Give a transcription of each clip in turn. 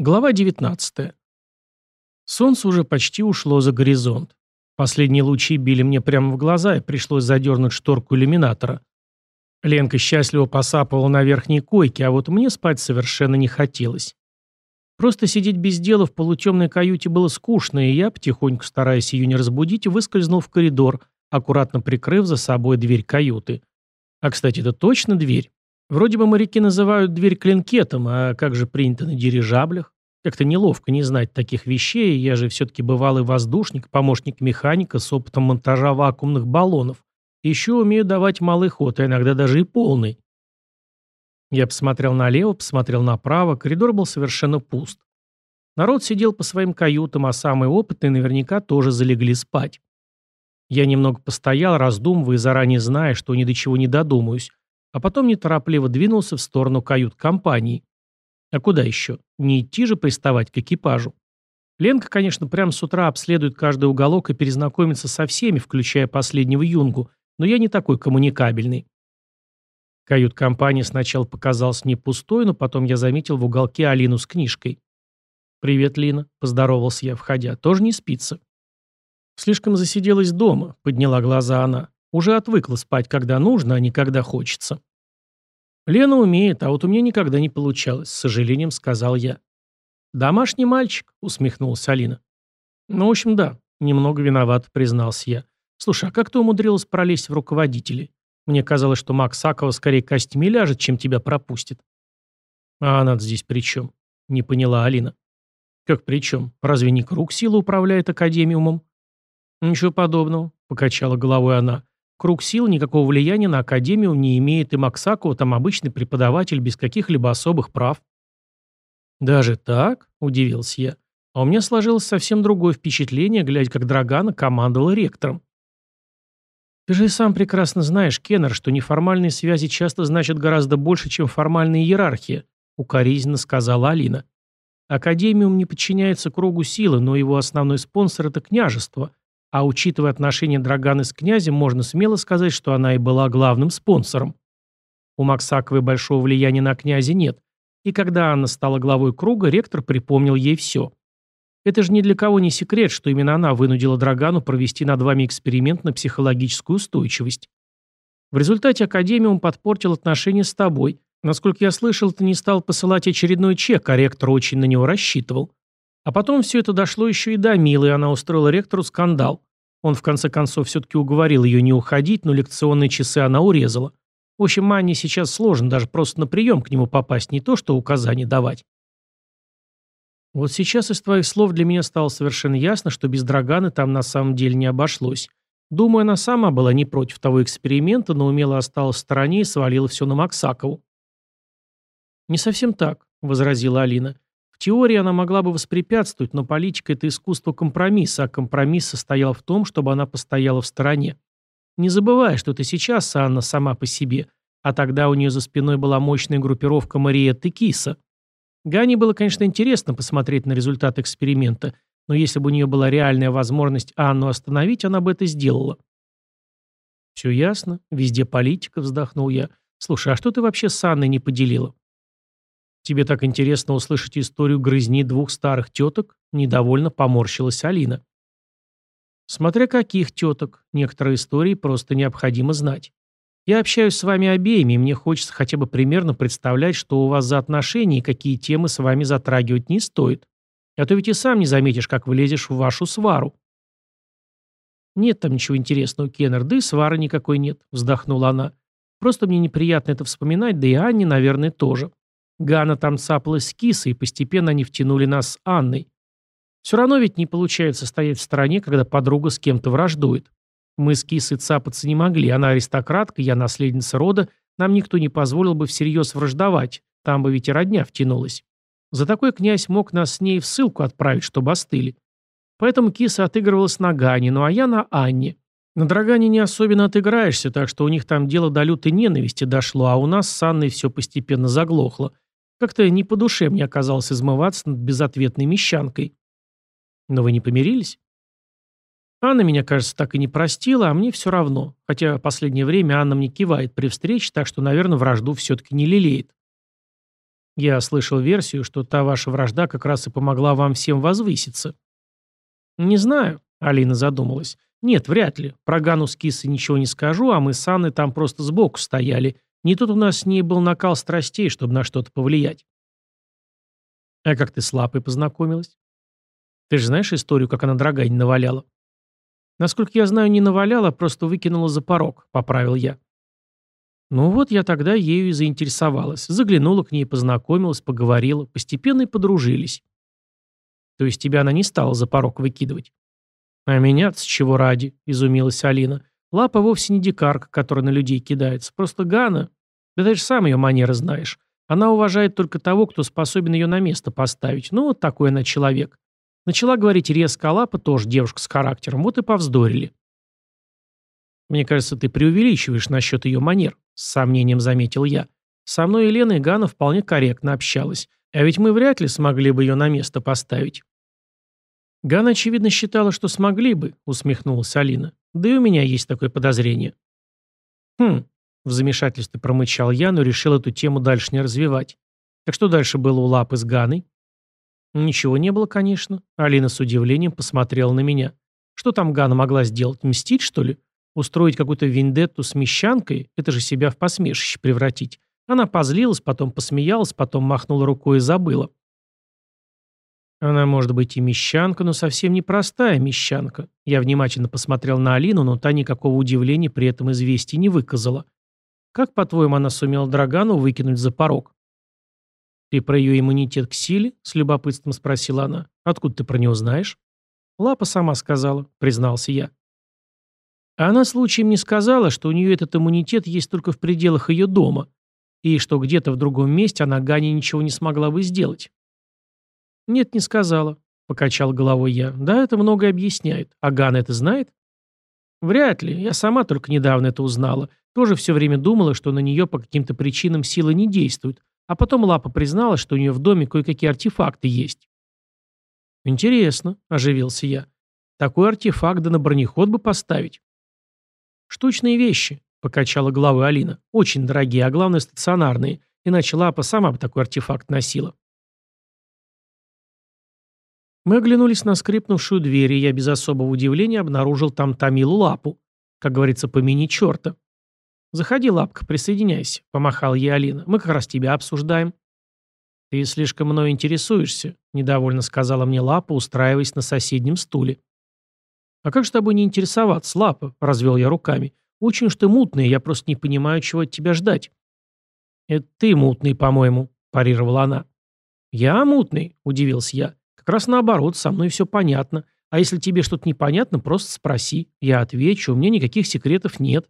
Глава 19. Солнце уже почти ушло за горизонт. Последние лучи били мне прямо в глаза, и пришлось задернуть шторку иллюминатора. Ленка счастливо посапывала на верхней койке, а вот мне спать совершенно не хотелось. Просто сидеть без дела в полутемной каюте было скучно, и я, потихоньку стараясь ее не разбудить, выскользнул в коридор, аккуратно прикрыв за собой дверь каюты. А, кстати, это точно дверь? Вроде бы моряки называют дверь клинкетом, а как же принято на дирижаблях? Как-то неловко не знать таких вещей, я же все-таки бывалый воздушник, помощник механика с опытом монтажа вакуумных баллонов. Еще умею давать малый ход, а иногда даже и полный. Я посмотрел налево, посмотрел направо, коридор был совершенно пуст. Народ сидел по своим каютам, а самые опытные наверняка тоже залегли спать. Я немного постоял, раздумывая, заранее зная, что ни до чего не додумаюсь, а потом неторопливо двинулся в сторону кают-компании. А куда еще? Не идти же приставать к экипажу. Ленка, конечно, прямо с утра обследует каждый уголок и перезнакомится со всеми, включая последнего юнгу, но я не такой коммуникабельный. Кают-компания сначала показалась мне пустой, но потом я заметил в уголке Алину с книжкой. «Привет, Лина», — поздоровался я, входя. «Тоже не спится?» «Слишком засиделась дома», — подняла глаза она. Уже отвыкла спать, когда нужно, а не когда хочется. Лена умеет, а вот у меня никогда не получалось, с сожалением сказал я. Домашний мальчик, усмехнулась Алина. Ну, в общем, да, немного виноват, признался я. Слушай, а как ты умудрилась пролезть в руководители? Мне казалось, что Макс Сакова скорее костями ляжет, чем тебя пропустит. А она здесь при чем? Не поняла Алина. Как при чем? Разве не круг силы управляет академиумом? Ничего подобного, покачала головой она. Круг сил никакого влияния на Академию не имеет, и Максакова там обычный преподаватель без каких-либо особых прав. «Даже так?» – удивился я. А у меня сложилось совсем другое впечатление, глядя, как Драгана командовал ректором. «Ты же и сам прекрасно знаешь, Кеннер, что неформальные связи часто значат гораздо больше, чем формальная иерархия», – укоризненно сказала Алина. «Академиум не подчиняется кругу силы, но его основной спонсор – это княжество, а учитывая отношения Драганы с князем, можно смело сказать, что она и была главным спонсором. У Максаковой большого влияния на князя нет, и когда Анна стала главой круга, ректор припомнил ей все. Это же ни для кого не секрет, что именно она вынудила Драгану провести над вами эксперимент на психологическую устойчивость. В результате Академиум подпортил отношения с тобой. Насколько я слышал, ты не стал посылать очередной чек, а ректор очень на него рассчитывал. А потом все это дошло еще и до Милы, и она устроила ректору скандал. Он в конце концов все-таки уговорил ее не уходить, но лекционные часы она урезала. В общем, Манне сейчас сложно даже просто на прием к нему попасть, не то что указания давать. Вот сейчас из твоих слов для меня стало совершенно ясно, что без Драганы там на самом деле не обошлось. Думаю, она сама была не против того эксперимента, но умело осталась в стороне и свалила все на Максакову. «Не совсем так», — возразила Алина. В теории она могла бы воспрепятствовать, но политика – это искусство компромисса, а компромисс состоял в том, чтобы она постояла в стороне. Не забывай, что это сейчас Анна сама по себе, а тогда у нее за спиной была мощная группировка Мариетты Киса. Гане было, конечно, интересно посмотреть на результат эксперимента, но если бы у нее была реальная возможность Анну остановить, она бы это сделала. «Все ясно. Везде политика», — вздохнул я. «Слушай, а что ты вообще с Анной не поделила?» «Тебе так интересно услышать историю грызни двух старых теток?» Недовольно поморщилась Алина. «Смотря каких теток. Некоторые истории просто необходимо знать. Я общаюсь с вами обеими, и мне хочется хотя бы примерно представлять, что у вас за отношения и какие темы с вами затрагивать не стоит. А то ведь и сам не заметишь, как влезешь в вашу свару». «Нет там ничего интересного, Кеннер, да и свары никакой нет», — вздохнула она. «Просто мне неприятно это вспоминать, да и Анне, наверное, тоже. Гана там цапалась с кисой, и постепенно они втянули нас с Анной. Все равно ведь не получается стоять в стороне, когда подруга с кем-то враждует. Мы с кисой цапаться не могли, она аристократка, я наследница рода, нам никто не позволил бы всерьез враждовать, там бы ведь и родня втянулась. За такой князь мог нас с ней в ссылку отправить, чтобы остыли. Поэтому киса отыгрывалась на Гане, ну а я на Анне. На Драгане не особенно отыграешься, так что у них там дело до лютой ненависти дошло, а у нас с Анной все постепенно заглохло. Как-то не по душе мне оказалось измываться над безответной мещанкой. Но вы не помирились? Анна меня, кажется, так и не простила, а мне все равно. Хотя последнее время Анна мне кивает при встрече, так что, наверное, вражду все-таки не лелеет. Я слышал версию, что та ваша вражда как раз и помогла вам всем возвыситься. Не знаю, Алина задумалась. Нет, вряд ли. Про Гану с Кисой ничего не скажу, а мы с Анной там просто сбоку стояли. Не тут у нас с ней был накал страстей, чтобы на что-то повлиять. А как ты с Лапой познакомилась? Ты же знаешь историю, как она Драгань наваляла? Насколько я знаю, не наваляла, просто выкинула за порог, поправил я. Ну вот я тогда ею и заинтересовалась. Заглянула к ней, познакомилась, поговорила, постепенно и подружились. То есть тебя она не стала за порог выкидывать? А меня с чего ради, изумилась Алина. Лапа вовсе не дикарка, которая на людей кидается. Просто Гана. Да ты же сам ее манеры знаешь. Она уважает только того, кто способен ее на место поставить. Ну, вот такой она человек. Начала говорить резко, а Лапа тоже девушка с характером. Вот и повздорили. Мне кажется, ты преувеличиваешь насчет ее манер, с сомнением заметил я. Со мной Елена и Гана вполне корректно общалась. А ведь мы вряд ли смогли бы ее на место поставить. Гана, очевидно, считала, что смогли бы, усмехнулась Алина. Да и у меня есть такое подозрение. Хм, в замешательстве промычал я, но решил эту тему дальше не развивать. Так что дальше было у Лапы с Ганой? Ничего не было, конечно. Алина с удивлением посмотрела на меня. Что там Гана могла сделать? Мстить, что ли? Устроить какую-то вендетту с мещанкой? Это же себя в посмешище превратить. Она позлилась, потом посмеялась, потом махнула рукой и забыла. Она может быть и мещанка, но совсем не простая мещанка. Я внимательно посмотрел на Алину, но та никакого удивления при этом известии не выказала. Как, по-твоему, она сумела Драгану выкинуть за порог? «Ты про ее иммунитет к силе?» — с любопытством спросила она. «Откуда ты про него знаешь?» «Лапа сама сказала», — признался я. А она случаем не сказала, что у нее этот иммунитет есть только в пределах ее дома, и что где-то в другом месте она Гане ничего не смогла бы сделать. «Нет, не сказала», — покачал головой я. «Да, это многое объясняет. А Гана это знает?» «Вряд ли. Я сама только недавно это узнала. Тоже все время думала, что на нее по каким-то причинам сила не действует. А потом Лапа признала, что у нее в доме кое-какие артефакты есть». «Интересно», — оживился я. «Такой артефакт да на бронеход бы поставить». «Штучные вещи», — покачала головой Алина. «Очень дорогие, а главное стационарные. Иначе Лапа сама бы такой артефакт носила». Мы оглянулись на скрипнувшую дверь, и я без особого удивления обнаружил там Тамилу Лапу. Как говорится, помяни черта. «Заходи, Лапка, присоединяйся», — помахал ей Алина. «Мы как раз тебя обсуждаем». «Ты слишком мной интересуешься», — недовольно сказала мне Лапа, устраиваясь на соседнем стуле. «А как же тобой не интересоваться, Лапа?» — развел я руками. «Очень уж ты мутный, я просто не понимаю, чего от тебя ждать». «Это ты мутный, по-моему», — парировала она. «Я мутный?» — удивился я. «Как раз наоборот, со мной все понятно. А если тебе что-то непонятно, просто спроси. Я отвечу, у меня никаких секретов нет».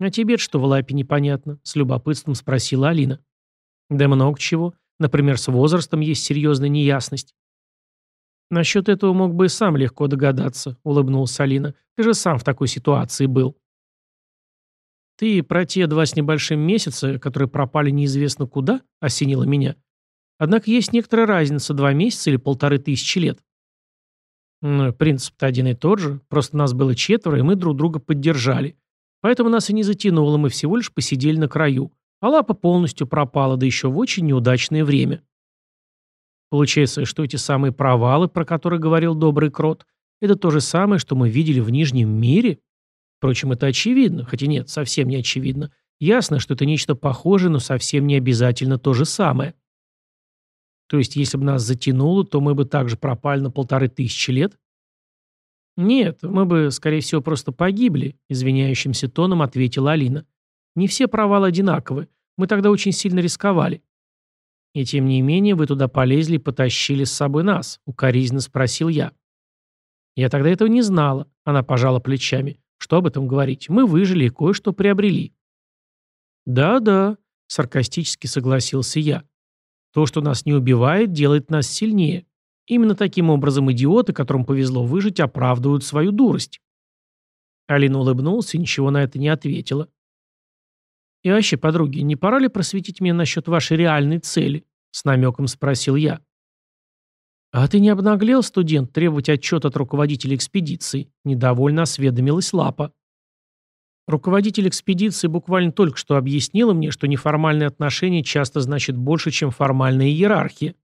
«А тебе что в лапе непонятно?» — с любопытством спросила Алина. «Да много чего. Например, с возрастом есть серьезная неясность. «Насчет этого мог бы и сам легко догадаться», — улыбнулся Алина. «Ты же сам в такой ситуации был». «Ты про те два с небольшим месяца, которые пропали неизвестно куда?» — осенило меня. «Однако есть некоторая разница, два месяца или полторы тысячи лет». «Ну, принцип-то один и тот же, просто нас было четверо, и мы друг друга поддержали. Поэтому нас и не затянуло, мы всего лишь посидели на краю. А лапа полностью пропала, да еще в очень неудачное время». Получается, что эти самые провалы, про которые говорил добрый крот, это то же самое, что мы видели в Нижнем мире? Впрочем, это очевидно, хотя нет, совсем не очевидно. Ясно, что это нечто похожее, но совсем не обязательно то же самое. То есть, если бы нас затянуло, то мы бы также пропали на полторы тысячи лет? Нет, мы бы, скорее всего, просто погибли, извиняющимся тоном ответила Алина. Не все провалы одинаковы. Мы тогда очень сильно рисковали. «И тем не менее вы туда полезли и потащили с собой нас», — укоризненно спросил я. «Я тогда этого не знала», — она пожала плечами. «Что об этом говорить? Мы выжили и кое-что приобрели». «Да-да», — саркастически согласился я. «То, что нас не убивает, делает нас сильнее. Именно таким образом идиоты, которым повезло выжить, оправдывают свою дурость». Алина улыбнулась и ничего на это не ответила. «И вообще, подруги, не пора ли просветить меня насчет вашей реальной цели?» — с намеком спросил я. «А ты не обнаглел, студент, требовать отчет от руководителя экспедиции?» — недовольно осведомилась Лапа. Руководитель экспедиции буквально только что объяснила мне, что неформальные отношения часто значат больше, чем формальная иерархия.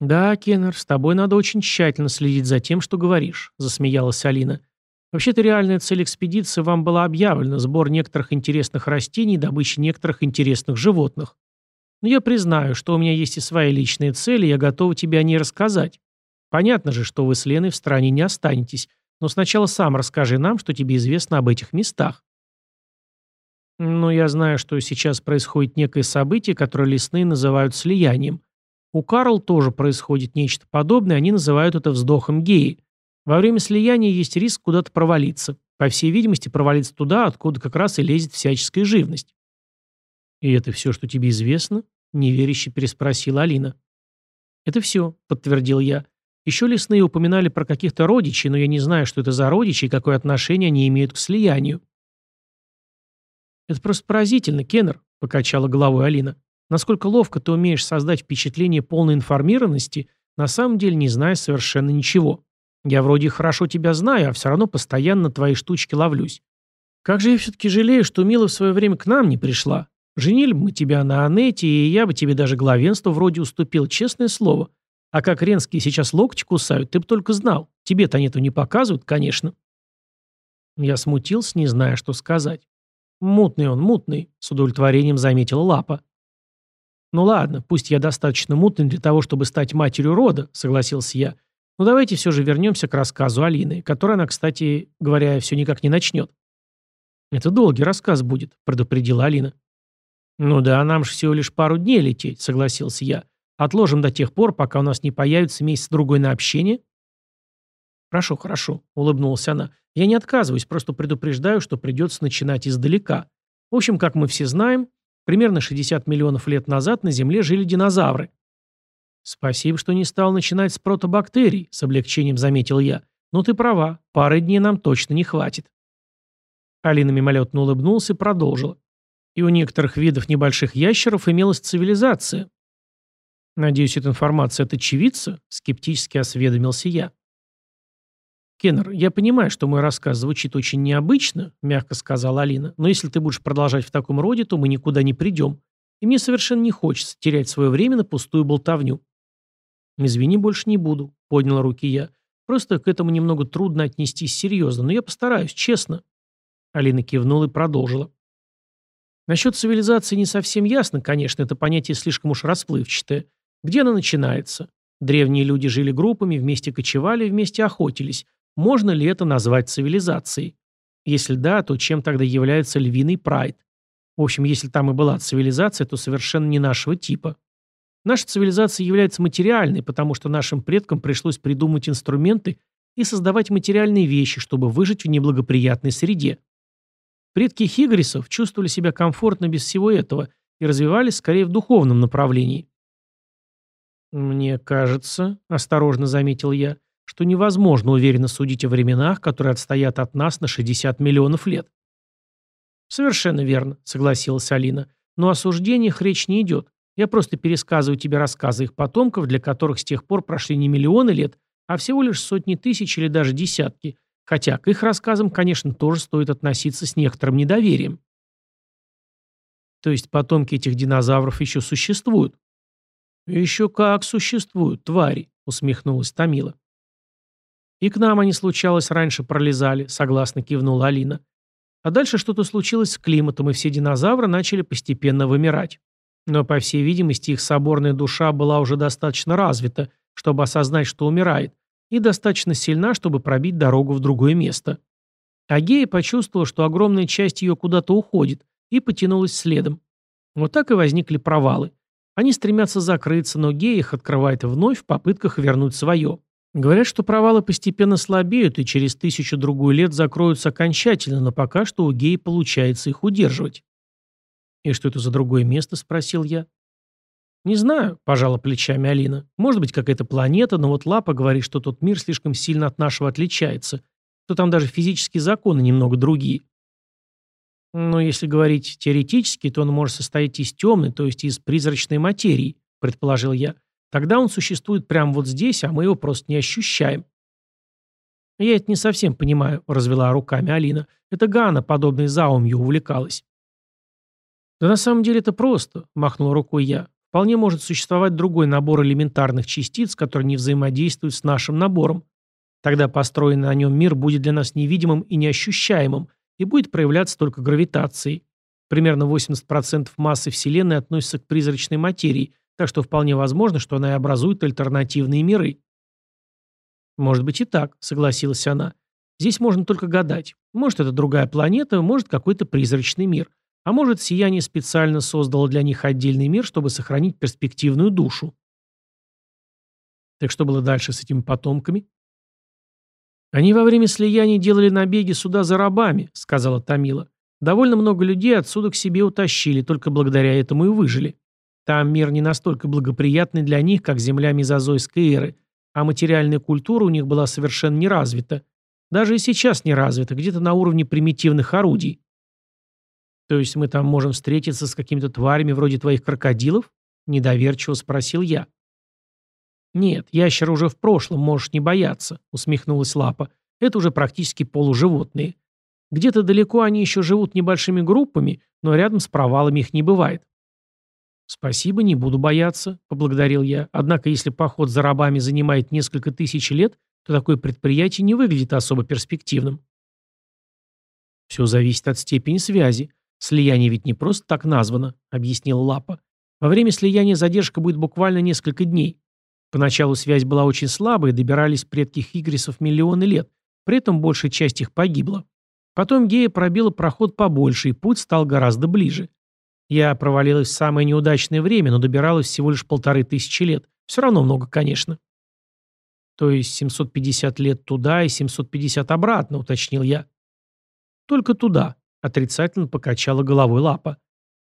«Да, Кеннер, с тобой надо очень тщательно следить за тем, что говоришь», — засмеялась Алина. «Вообще-то реальная цель экспедиции вам была объявлена — сбор некоторых интересных растений и добыча некоторых интересных животных. Но я признаю, что у меня есть и свои личные цели, и я готова тебе о ней рассказать. Понятно же, что вы с Леной в стране не останетесь, но сначала сам расскажи нам, что тебе известно об этих местах». «Ну, я знаю, что сейчас происходит некое событие, которое лесные называют слиянием. У Карл тоже происходит нечто подобное, они называют это вздохом геи. Во время слияния есть риск куда-то провалиться. По всей видимости, провалиться туда, откуда как раз и лезет всяческая живность. «И это все, что тебе известно?» – неверяще переспросила Алина. «Это все», – подтвердил я. «Еще лесные упоминали про каких-то родичей, но я не знаю, что это за родичи и какое отношение они имеют к слиянию». «Это просто поразительно, Кеннер», – покачала головой Алина. Насколько ловко ты умеешь создать впечатление полной информированности, на самом деле не зная совершенно ничего. Я вроде хорошо тебя знаю, а все равно постоянно твои штучки ловлюсь. Как же я все-таки жалею, что Мила в свое время к нам не пришла. Женили бы мы тебя на Анете, и я бы тебе даже главенство вроде уступил, честное слово. А как ренские сейчас локти кусают, ты бы только знал. Тебе-то они этого не показывают, конечно. Я смутился, не зная, что сказать. Мутный он, мутный, с удовлетворением заметила Лапа. «Ну ладно, пусть я достаточно мутный для того, чтобы стать матерью рода», — согласился я. «Но давайте все же вернемся к рассказу Алины, который она, кстати говоря, все никак не начнет». «Это долгий рассказ будет», — предупредила Алина. «Ну да, нам же всего лишь пару дней лететь», — согласился я. «Отложим до тех пор, пока у нас не появится месяц-другой на общение». «Хорошо, хорошо», — улыбнулась она. «Я не отказываюсь, просто предупреждаю, что придется начинать издалека. В общем, как мы все знаем, Примерно 60 миллионов лет назад на Земле жили динозавры. «Спасибо, что не стал начинать с протобактерий», — с облегчением заметил я. «Но ты права, пары дней нам точно не хватит». Алина мимолетно улыбнулась и продолжила. И у некоторых видов небольших ящеров имелась цивилизация. «Надеюсь, эта информация от очевидца?» — скептически осведомился я. «Кеннер, я понимаю, что мой рассказ звучит очень необычно», — мягко сказала Алина, «но если ты будешь продолжать в таком роде, то мы никуда не придем. И мне совершенно не хочется терять свое время на пустую болтовню». «Извини, больше не буду», — подняла руки я. «Просто к этому немного трудно отнестись серьезно, но я постараюсь, честно». Алина кивнула и продолжила. Насчет цивилизации не совсем ясно, конечно, это понятие слишком уж расплывчатое. Где она начинается? Древние люди жили группами, вместе кочевали, вместе охотились. Можно ли это назвать цивилизацией? Если да, то чем тогда является львиный прайд? В общем, если там и была цивилизация, то совершенно не нашего типа. Наша цивилизация является материальной, потому что нашим предкам пришлось придумать инструменты и создавать материальные вещи, чтобы выжить в неблагоприятной среде. Предки хигрисов чувствовали себя комфортно без всего этого и развивались скорее в духовном направлении. «Мне кажется», — осторожно заметил я, что невозможно уверенно судить о временах, которые отстоят от нас на 60 миллионов лет. «Совершенно верно», — согласилась Алина. «Но о суждениях речь не идет. Я просто пересказываю тебе рассказы их потомков, для которых с тех пор прошли не миллионы лет, а всего лишь сотни тысяч или даже десятки. Хотя к их рассказам, конечно, тоже стоит относиться с некоторым недоверием». То есть потомки этих динозавров еще существуют? «Еще как существуют, твари», — усмехнулась Томила. «И к нам они, случалось, раньше пролезали», — согласно кивнула Алина. А дальше что-то случилось с климатом, и все динозавры начали постепенно вымирать. Но, по всей видимости, их соборная душа была уже достаточно развита, чтобы осознать, что умирает, и достаточно сильна, чтобы пробить дорогу в другое место. Агея почувствовала, что огромная часть ее куда-то уходит, и потянулась следом. Вот так и возникли провалы. Они стремятся закрыться, но Гея их открывает вновь в попытках вернуть свое. Говорят, что провалы постепенно слабеют и через тысячу-другую лет закроются окончательно, но пока что у гей получается их удерживать. «И что это за другое место?» – спросил я. «Не знаю», – пожала плечами Алина. «Может быть, какая-то планета, но вот Лапа говорит, что тот мир слишком сильно от нашего отличается, что там даже физические законы немного другие». «Но если говорить теоретически, то он может состоять из темной, то есть из призрачной материи», – предположил я. Тогда он существует прямо вот здесь, а мы его просто не ощущаем. «Я это не совсем понимаю», — развела руками Алина. «Это Ганна, подобной заумью, увлекалась». «Да на самом деле это просто», — махнул рукой я. «Вполне может существовать другой набор элементарных частиц, которые не взаимодействуют с нашим набором. Тогда построенный на нем мир будет для нас невидимым и неощущаемым, и будет проявляться только гравитацией. Примерно 80% массы Вселенной относится к призрачной материи, так что вполне возможно, что она и образует альтернативные миры. «Может быть и так», — согласилась она. «Здесь можно только гадать. Может, это другая планета, может, какой-то призрачный мир. А может, сияние специально создало для них отдельный мир, чтобы сохранить перспективную душу». Так что было дальше с этими потомками? «Они во время слияния делали набеги сюда за рабами», — сказала Тамила. «Довольно много людей отсюда к себе утащили, только благодаря этому и выжили. Там мир не настолько благоприятный для них, как земля мезозойской эры, а материальная культура у них была совершенно не развита. Даже и сейчас не развита, где-то на уровне примитивных орудий. То есть мы там можем встретиться с какими-то тварями вроде твоих крокодилов? Недоверчиво спросил я. Нет, ящеры уже в прошлом, можешь не бояться, усмехнулась Лапа. Это уже практически полуживотные. Где-то далеко они еще живут небольшими группами, но рядом с провалами их не бывает. «Спасибо, не буду бояться», — поблагодарил я. «Однако, если поход за рабами занимает несколько тысяч лет, то такое предприятие не выглядит особо перспективным». «Все зависит от степени связи. Слияние ведь не просто так названо», — объяснил Лапа. «Во время слияния задержка будет буквально несколько дней. Поначалу связь была очень слабой, добирались предки хигрисов миллионы лет, при этом большая часть их погибла. Потом Гея пробила проход побольше, и путь стал гораздо ближе. Я провалилась в самое неудачное время, но добиралась всего лишь полторы тысячи лет. Все равно много, конечно. То есть 750 лет туда и 750 обратно, уточнил я. Только туда, отрицательно покачала головой лапа.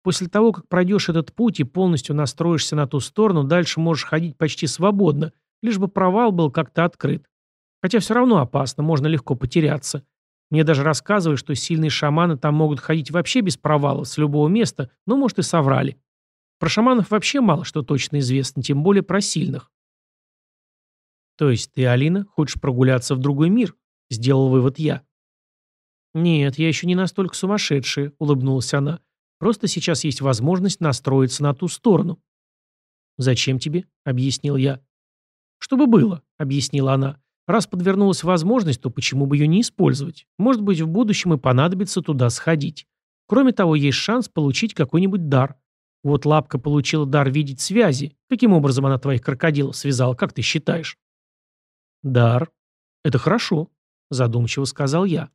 После того, как пройдешь этот путь и полностью настроишься на ту сторону, дальше можешь ходить почти свободно, лишь бы провал был как-то открыт. Хотя все равно опасно, можно легко потеряться. Мне даже рассказывали, что сильные шаманы там могут ходить вообще без провалов, с любого места, но, может, и соврали. Про шаманов вообще мало что точно известно, тем более про сильных. То есть ты, Алина, хочешь прогуляться в другой мир? Сделал вывод я. Нет, я еще не настолько сумасшедшая, улыбнулась она. Просто сейчас есть возможность настроиться на ту сторону. Зачем тебе? Объяснил я. Чтобы было, объяснила она. Раз подвернулась возможность, то почему бы ее не использовать? Может быть, в будущем и понадобится туда сходить. Кроме того, есть шанс получить какой-нибудь дар. Вот Лапка получила дар видеть связи. Каким образом она твоих крокодилов связала, как ты считаешь? Дар. Это хорошо, задумчиво сказал я.